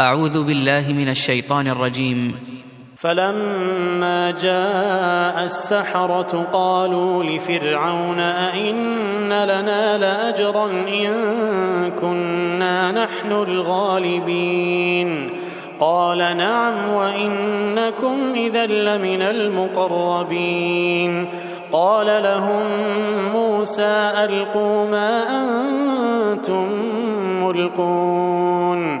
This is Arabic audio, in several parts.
أعوذ بالله من الشيطان الرجيم. فلما جاء السحرة قالوا لفرعون أئن لنا لأجرا إن كنا نحن الغالبين؟ قال نعم وإنكم إذا لمن المقربين. قال لهم موسى ألقوا ما أنتم ملقون.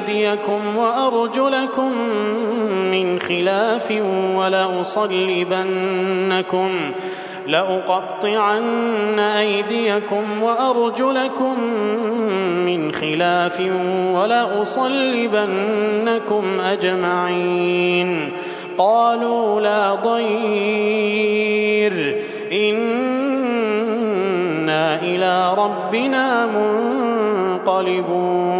أيديكم وأرجلكم من خلاف ولأصلبنكم لأقطعن أيديكم وأرجلكم من خلاف ولأصلبنكم أجمعين. قالوا لا ضير إنا إلى ربنا منقلبون.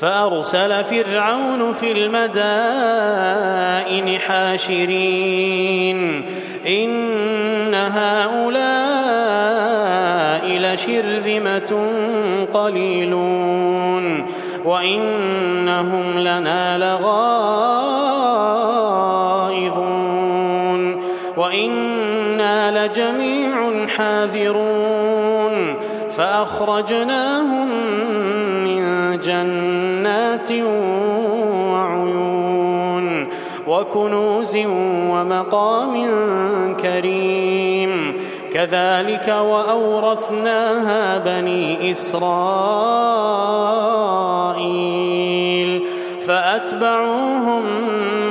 فأرسل فرعون في المدائن حاشرين. إن هؤلاء لشرذمة قليلون. وإنهم لنا لغائظون. وإنا لجميع حاذرون. فأخرجناهم من جنات وعيون وكنوز ومقام كريم. كذلك وأورثناها بني إسرائيل فأتبعوهم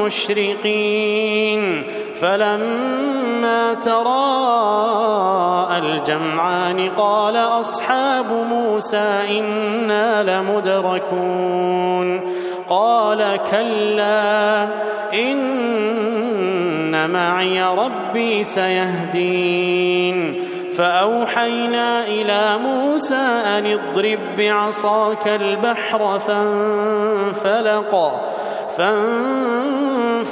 مشرقين. فلما تراءى الجمعان قال أصحاب موسى إنا لمدركون. قال كلا إن معي ربي سيهدين. فأوحينا إلى موسى أن اضرب بعصاك البحر فانفلق فانفلق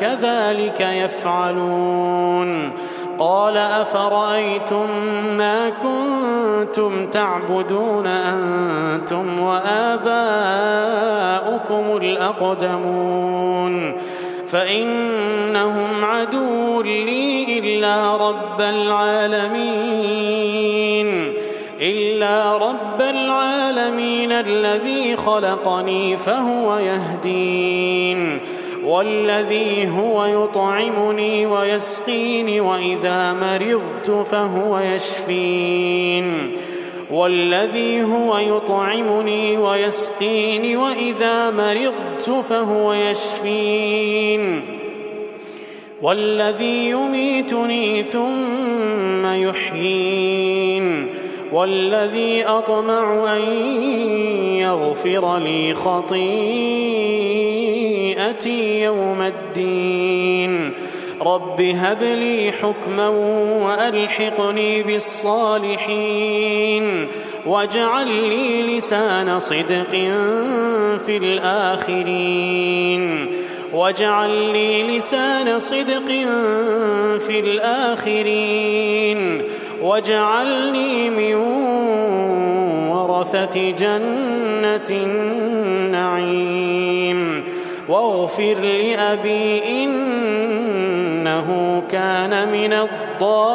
كذلك يفعلون. قال أفرأيتم ما كنتم تعبدون أنتم وآباؤكم الأقدمون. فإنهم عدو لي إلا رب العالمين. إلا رب العالمين الذي خلقني فهو يهدين. والذي هو يطعمني ويسقيني وإذا مرضت فهو يشفين. والذي هو يطعمني ويسقيني وإذا مرضت فهو يشفين. والذي يميتني ثم يحيين. والذي أطمع أن يغفر لي خطيئتي. يوم الدين. رب هب لي حكما وألحقني بالصالحين. واجعل لي لسان صدق في الآخرين. واجعل لي لسان صدق في الآخرين. واجعلني من ورثة جنة النعيم. واغفر لأبي إنه كان من الضالين.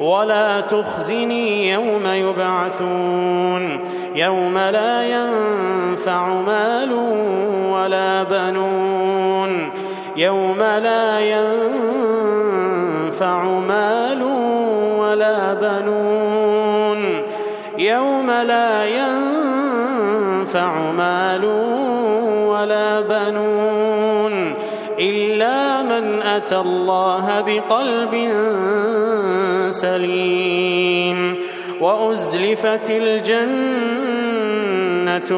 ولا تخزني يوم يبعثون. يوم لا ينفع مال ولا بنون. يوم لا ينفع يوم لا ينفع مال ولا بنون إلا من أتى الله بقلب سليم وأزلفت الجنة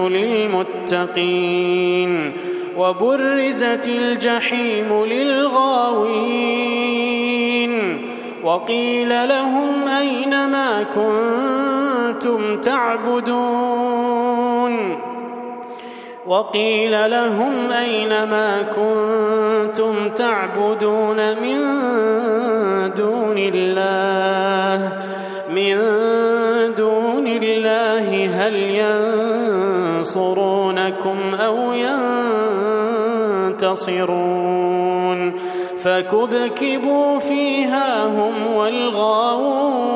للمتقين وبرزت الجحيم للغاوين وقيل لهم أين ما كنتم تعبدون. وقيل لهم أين ما كنتم تعبدون من دون الله؟ من دون الله هل ينصرونكم أو ينتصرون؟ فكبكبوا فيها هم والغاوون.